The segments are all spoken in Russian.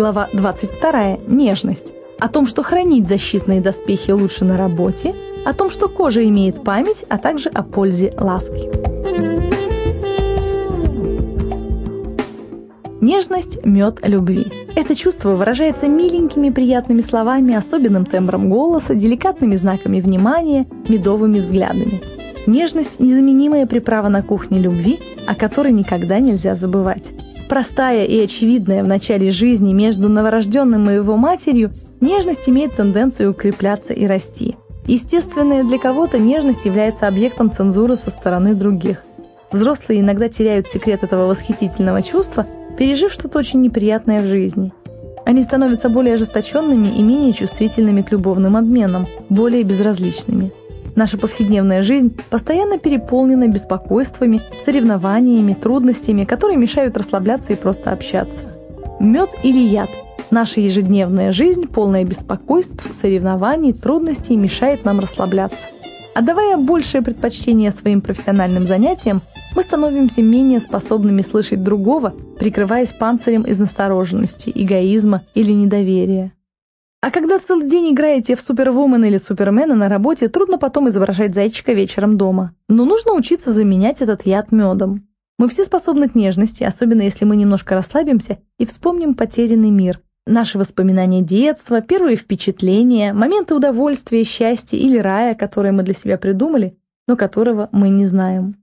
Глава 22. Нежность. О том, что хранить защитные доспехи лучше на работе, о том, что кожа имеет память, а также о пользе ласки. Нежность – мед любви. Это чувство выражается миленькими приятными словами, особенным тембром голоса, деликатными знаками внимания, медовыми взглядами. Нежность – незаменимая приправа на кухне любви, о которой никогда нельзя забывать простая и очевидная в начале жизни между новорожденным и его матерью, нежность имеет тенденцию укрепляться и расти. Естественная для кого-то нежность является объектом цензуры со стороны других. Взрослые иногда теряют секрет этого восхитительного чувства, пережив что-то очень неприятное в жизни. Они становятся более ожесточенными и менее чувствительными к любовным обменам, более безразличными – Наша повседневная жизнь постоянно переполнена беспокойствами, соревнованиями, трудностями, которые мешают расслабляться и просто общаться. Мед или яд? Наша ежедневная жизнь, полная беспокойств, соревнований, трудностей, мешает нам расслабляться. Отдавая большее предпочтение своим профессиональным занятиям, мы становимся менее способными слышать другого, прикрываясь панцирем из настороженности, эгоизма или недоверия. А когда целый день играете в супервумен или супермена на работе, трудно потом изображать зайчика вечером дома. Но нужно учиться заменять этот яд медом. Мы все способны к нежности, особенно если мы немножко расслабимся и вспомним потерянный мир, наши воспоминания детства, первые впечатления, моменты удовольствия, счастья или рая, которые мы для себя придумали, но которого мы не знаем.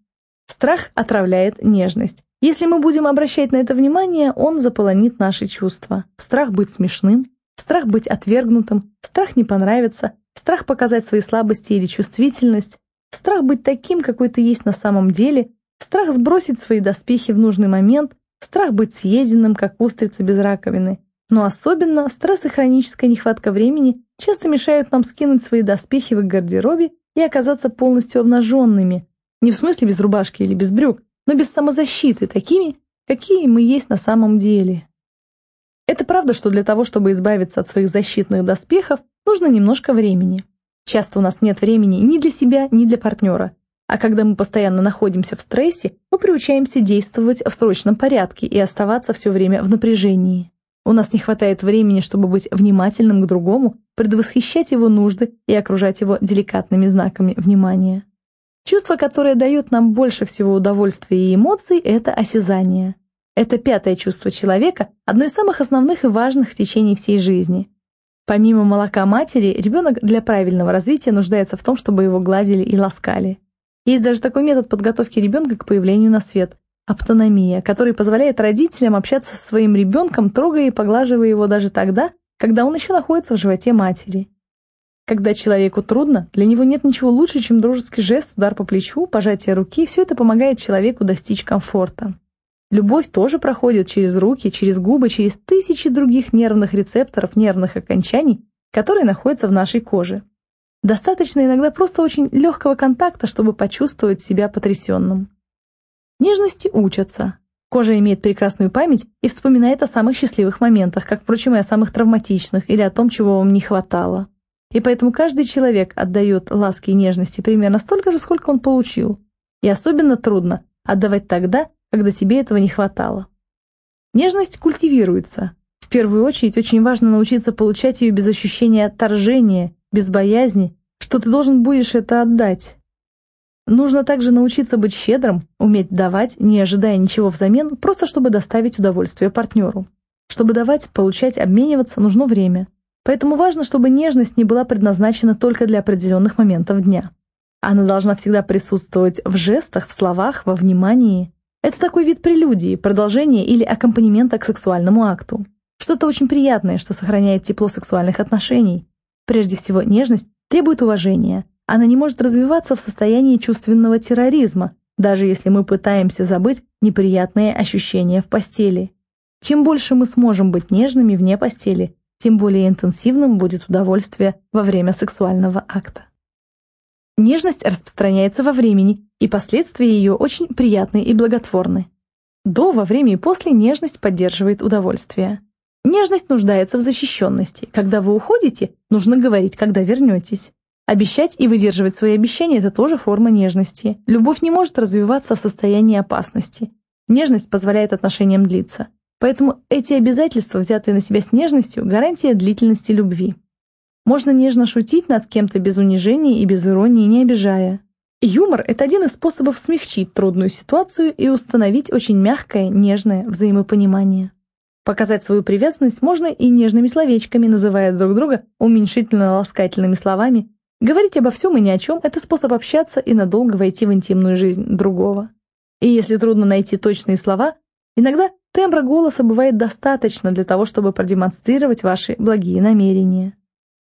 Страх отравляет нежность. Если мы будем обращать на это внимание, он заполонит наши чувства. Страх быть смешным, страх быть отвергнутым, страх не понравиться, страх показать свои слабости или чувствительность, страх быть таким, какой ты есть на самом деле, страх сбросить свои доспехи в нужный момент, страх быть съеденным, как устрица без раковины. Но особенно стресс и хроническая нехватка времени часто мешают нам скинуть свои доспехи в гардеробе и оказаться полностью обнаженными. Не в смысле без рубашки или без брюк, но без самозащиты, такими, какие мы есть на самом деле. Это правда, что для того, чтобы избавиться от своих защитных доспехов, нужно немножко времени. Часто у нас нет времени ни для себя, ни для партнера. А когда мы постоянно находимся в стрессе, мы приучаемся действовать в срочном порядке и оставаться все время в напряжении. У нас не хватает времени, чтобы быть внимательным к другому, предвосхищать его нужды и окружать его деликатными знаками внимания. Чувство, которое дает нам больше всего удовольствия и эмоций, это осязание. Это пятое чувство человека, одно из самых основных и важных в течение всей жизни. Помимо молока матери, ребенок для правильного развития нуждается в том, чтобы его гладили и ласкали. Есть даже такой метод подготовки ребенка к появлению на свет – автономия, который позволяет родителям общаться со своим ребенком, трогая и поглаживая его даже тогда, когда он еще находится в животе матери. Когда человеку трудно, для него нет ничего лучше, чем дружеский жест, удар по плечу, пожатие руки, все это помогает человеку достичь комфорта. Любовь тоже проходит через руки, через губы, через тысячи других нервных рецепторов, нервных окончаний, которые находятся в нашей коже. Достаточно иногда просто очень легкого контакта, чтобы почувствовать себя потрясенным. Нежности учатся. Кожа имеет прекрасную память и вспоминает о самых счастливых моментах, как, впрочем, и о самых травматичных или о том, чего вам не хватало. И поэтому каждый человек отдает ласки и нежности примерно столько же, сколько он получил. И особенно трудно отдавать тогда, когда тебе этого не хватало. Нежность культивируется. В первую очередь очень важно научиться получать ее без ощущения отторжения, без боязни, что ты должен будешь это отдать. Нужно также научиться быть щедрым, уметь давать, не ожидая ничего взамен, просто чтобы доставить удовольствие партнеру. Чтобы давать, получать, обмениваться, нужно время. Поэтому важно, чтобы нежность не была предназначена только для определенных моментов дня. Она должна всегда присутствовать в жестах, в словах, во внимании. Это такой вид прелюдии, продолжения или аккомпанемента к сексуальному акту. Что-то очень приятное, что сохраняет тепло сексуальных отношений. Прежде всего, нежность требует уважения. Она не может развиваться в состоянии чувственного терроризма, даже если мы пытаемся забыть неприятные ощущения в постели. Чем больше мы сможем быть нежными вне постели, тем более интенсивным будет удовольствие во время сексуального акта. Нежность распространяется во времени, и последствия ее очень приятны и благотворны. До, во время и после нежность поддерживает удовольствие. Нежность нуждается в защищенности. Когда вы уходите, нужно говорить, когда вернетесь. Обещать и выдерживать свои обещания – это тоже форма нежности. Любовь не может развиваться в состоянии опасности. Нежность позволяет отношениям длиться. Поэтому эти обязательства, взятые на себя с нежностью, гарантия длительности любви. Можно нежно шутить над кем-то без унижения и без иронии, не обижая. Юмор – это один из способов смягчить трудную ситуацию и установить очень мягкое, нежное взаимопонимание. Показать свою привязанность можно и нежными словечками, называя друг друга уменьшительно-ласкательными словами. Говорить обо всем и ни о чем – это способ общаться и надолго войти в интимную жизнь другого. И если трудно найти точные слова, иногда тембра голоса бывает достаточно для того, чтобы продемонстрировать ваши благие намерения.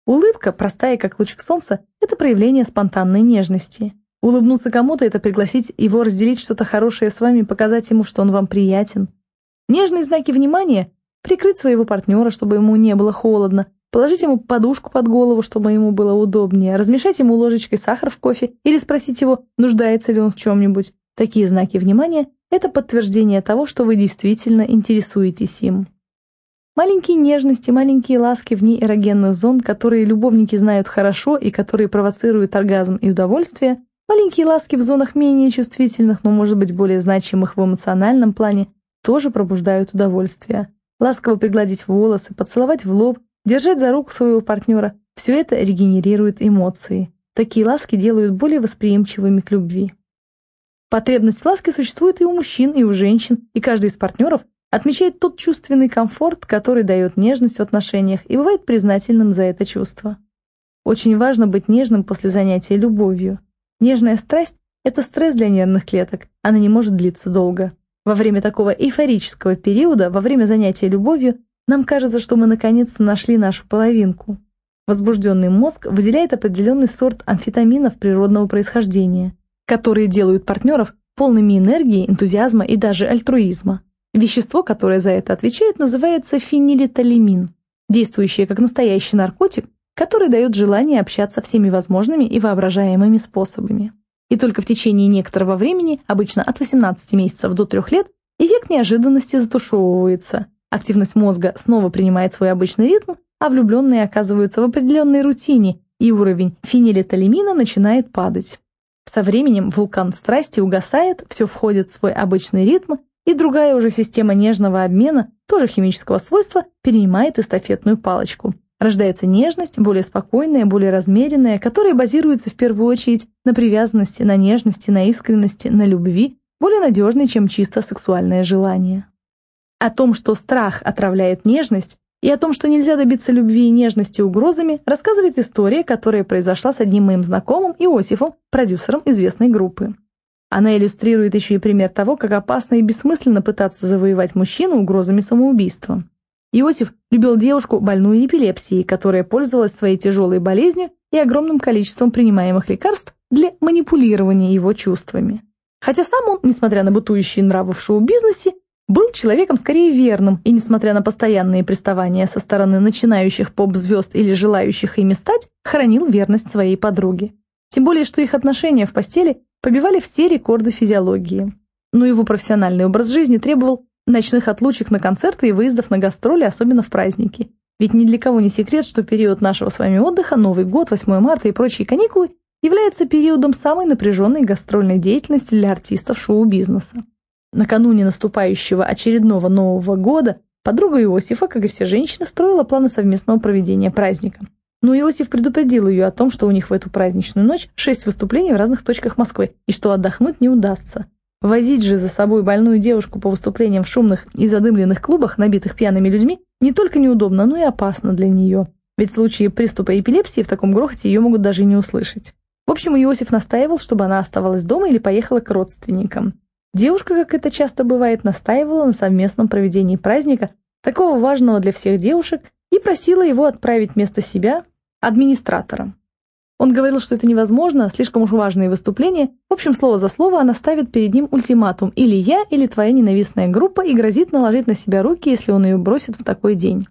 Улыбка, простая как лучик солнца, это проявление спонтанной нежности. Улыбнуться кому-то – это пригласить его разделить что-то хорошее с вами, показать ему, что он вам приятен – Нежные знаки внимания – прикрыть своего партнера, чтобы ему не было холодно, положить ему подушку под голову, чтобы ему было удобнее, размешать ему ложечкой сахар в кофе или спросить его, нуждается ли он в чем-нибудь. Такие знаки внимания – это подтверждение того, что вы действительно интересуетесь им. Маленькие нежности, маленькие ласки вне эрогенных зон, которые любовники знают хорошо и которые провоцируют оргазм и удовольствие, маленькие ласки в зонах менее чувствительных, но, может быть, более значимых в эмоциональном плане, тоже пробуждают удовольствие. Ласково пригладить волосы, поцеловать в лоб, держать за руку своего партнера – все это регенерирует эмоции. Такие ласки делают более восприимчивыми к любви. Потребность в ласке существует и у мужчин, и у женщин, и каждый из партнеров отмечает тот чувственный комфорт, который дает нежность в отношениях и бывает признательным за это чувство. Очень важно быть нежным после занятия любовью. Нежная страсть – это стресс для нервных клеток, она не может длиться долго. Во время такого эйфорического периода, во время занятия любовью, нам кажется, что мы наконец-то нашли нашу половинку. Возбужденный мозг выделяет определенный сорт амфетаминов природного происхождения, которые делают партнеров полными энергии, энтузиазма и даже альтруизма. Вещество, которое за это отвечает, называется фенилетолимин, действующее как настоящий наркотик, который дает желание общаться всеми возможными и воображаемыми способами и только в течение некоторого времени, обычно от 18 месяцев до 3 лет, эффект неожиданности затушевывается, активность мозга снова принимает свой обычный ритм, а влюбленные оказываются в определенной рутине, и уровень фенилетолимина начинает падать. Со временем вулкан страсти угасает, все входит в свой обычный ритм, и другая уже система нежного обмена, тоже химического свойства, перенимает эстафетную палочку. Рождается нежность, более спокойная, более размеренная, которая базируется в первую очередь на привязанности, на нежности, на искренности, на любви, более надежной, чем чисто сексуальное желание. О том, что страх отравляет нежность, и о том, что нельзя добиться любви и нежности угрозами, рассказывает история, которая произошла с одним моим знакомым Иосифом, продюсером известной группы. Она иллюстрирует еще и пример того, как опасно и бессмысленно пытаться завоевать мужчину угрозами самоубийства. Иосиф любил девушку, больную эпилепсией, которая пользовалась своей тяжелой болезнью и огромным количеством принимаемых лекарств для манипулирования его чувствами. Хотя сам он, несмотря на бытующие нравы в шоу-бизнесе, был человеком скорее верным, и несмотря на постоянные приставания со стороны начинающих поп-звезд или желающих ими стать, хранил верность своей подруге. Тем более, что их отношения в постели побивали все рекорды физиологии. Но его профессиональный образ жизни требовал ночных отлучек на концерты и выездов на гастроли, особенно в праздники. Ведь ни для кого не секрет, что период нашего с вами отдыха, Новый год, 8 марта и прочие каникулы является периодом самой напряженной гастрольной деятельности для артистов шоу-бизнеса. Накануне наступающего очередного Нового года подруга Иосифа, как и все женщины, строила планы совместного проведения праздника. Но Иосиф предупредил ее о том, что у них в эту праздничную ночь шесть выступлений в разных точках Москвы, и что отдохнуть не удастся. Возить же за собой больную девушку по выступлениям в шумных и задымленных клубах, набитых пьяными людьми, не только неудобно, но и опасно для нее. Ведь в случае приступа эпилепсии в таком грохоте ее могут даже не услышать. В общем, Иосиф настаивал, чтобы она оставалась дома или поехала к родственникам. Девушка, как это часто бывает, настаивала на совместном проведении праздника, такого важного для всех девушек, и просила его отправить вместо себя администратора. Он говорил, что это невозможно, слишком уж важные выступления. В общем, слово за слово она ставит перед ним ультиматум «или я, или твоя ненавистная группа» и грозит наложить на себя руки, если он ее бросит в такой день.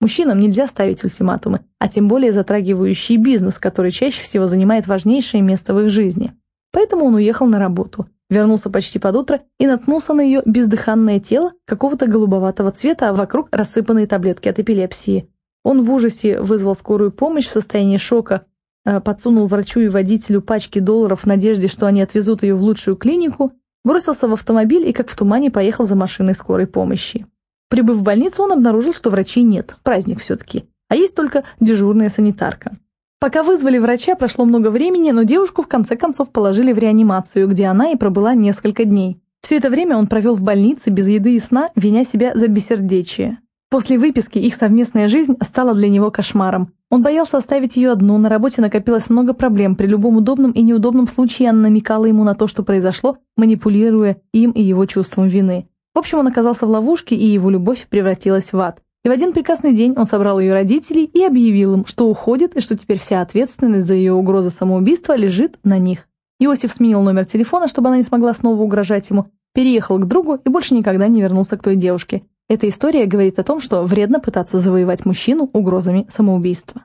Мужчинам нельзя ставить ультиматумы, а тем более затрагивающие бизнес, который чаще всего занимает важнейшее место в их жизни. Поэтому он уехал на работу, вернулся почти под утро и наткнулся на ее бездыханное тело какого-то голубоватого цвета, а вокруг рассыпанные таблетки от эпилепсии. Он в ужасе вызвал скорую помощь в состоянии шока, Э, подсунул врачу и водителю пачки долларов в надежде, что они отвезут ее в лучшую клинику, бросился в автомобиль и как в тумане поехал за машиной скорой помощи. Прибыв в больницу, он обнаружил, что врачей нет, праздник все-таки, а есть только дежурная санитарка. Пока вызвали врача, прошло много времени, но девушку в конце концов положили в реанимацию, где она и пробыла несколько дней. Все это время он провел в больнице без еды и сна, виня себя за бессердечие. После выписки их совместная жизнь стала для него кошмаром. Он боялся оставить ее одну, на работе накопилось много проблем, при любом удобном и неудобном случае она намекала ему на то, что произошло, манипулируя им и его чувством вины. В общем, он оказался в ловушке, и его любовь превратилась в ад. И в один прекрасный день он собрал ее родителей и объявил им, что уходит и что теперь вся ответственность за ее угрозы самоубийства лежит на них. Иосиф сменил номер телефона, чтобы она не смогла снова угрожать ему, переехал к другу и больше никогда не вернулся к той девушке. Эта история говорит о том, что вредно пытаться завоевать мужчину угрозами самоубийства.